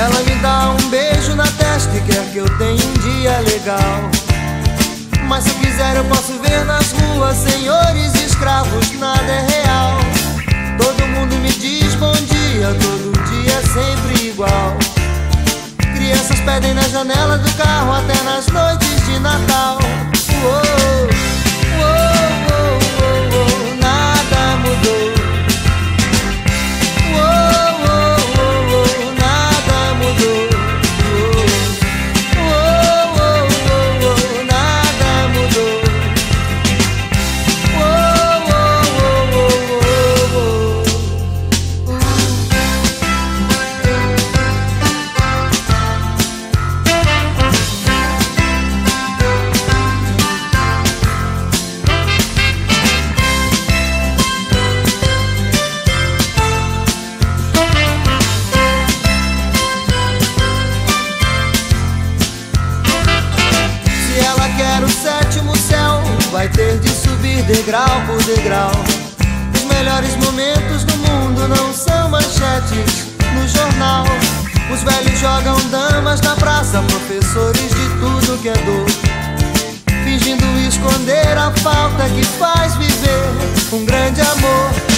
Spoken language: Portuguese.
Ela me dá um beijo na testa e quer que eu tenha um dia legal. Mas se quiser eu posso ver nas ruas senhores e escravos, nada é real. Todo mundo me diz bom dia, todo dia é sempre igual. Crianças pedem na janela do carro até nas noites de Natal. Uou. Vai ter de subir degrau por degrau. Os melhores momentos do mundo não são manchetes no jornal. Os velhos jogam damas na praça, professores de tudo que é dor. Fingindo esconder a falta que faz viver um grande amor.